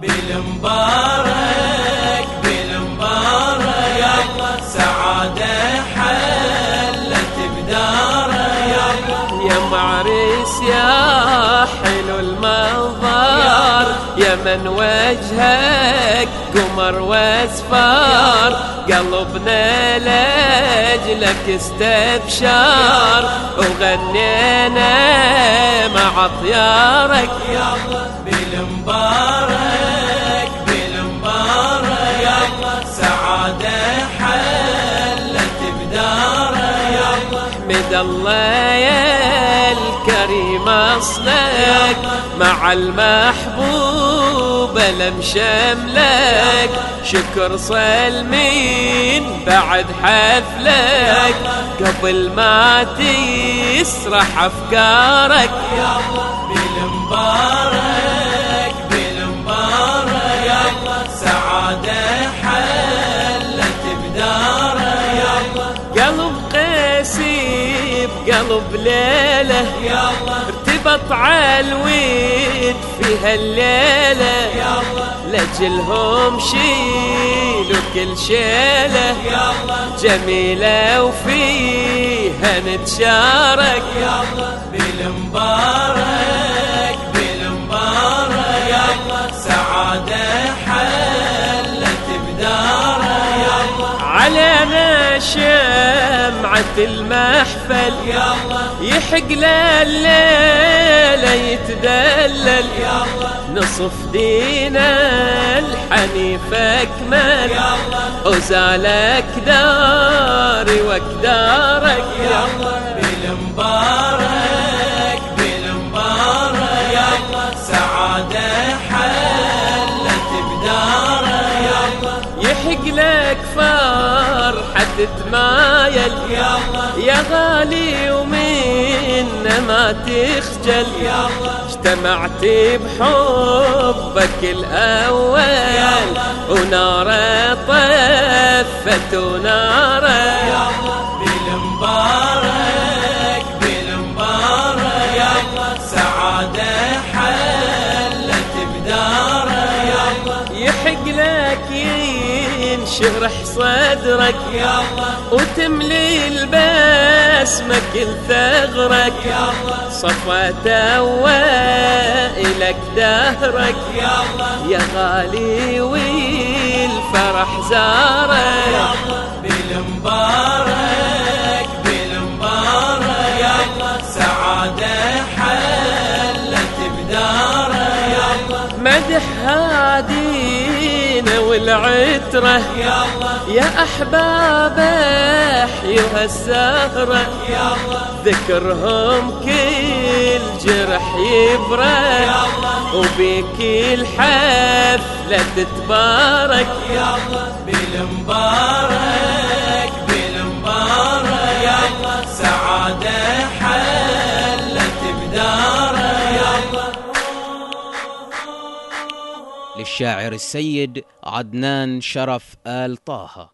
بالمبارك بالمبارك سعادة حلت بداره يا معرس يا حلو المنظر يا من وجهك قمر واسفار. قلبنا لأجلك استبشار. وغنينا مع طيارك بالمبارك بالمبارك سعادة حلت بداره حمد الله يا الكريم اصلك مع المحبوب لم شملك. شكر صلمين بعد حفلك. قبل ما تسرح أفكارك. بالمبارك. بالمبارك سعادة حلت بداره قلب قاسي بقلب ليلة. ارتبط عالويد في هالليلة. لجلهم شيلوا كل شيلة. جميلة وفيها نتشارك. بالمبارك بالمبارك. سعادة حلت بداره علينا شمعة المحفل. يحق الليلة يتدلل نصف دينا الحنيف أكمل. وزالك داري وكدارك بالمبارك يحق لك فرحة تتمايل. يا غالي ومن ما تخجل. اجتمعت بحبك الأول ونار طفت وناره بالمبارك ينشرح صدرك وتملي البسمة كل ثغرك. صفات أوائلك دهرك يا غالي والفرح زارك. بالمبارك بالمبارك سعادة حلت بداره مدح هادينا والعترة. يا أحباب أحيها السهرة ذكرهم كل جرح يبرى وبيك الحفلة تتبارك. بالمبارك. للشاعر السيد عدنان شرف آل طه.